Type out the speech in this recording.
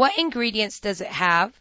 What ingredients does it have?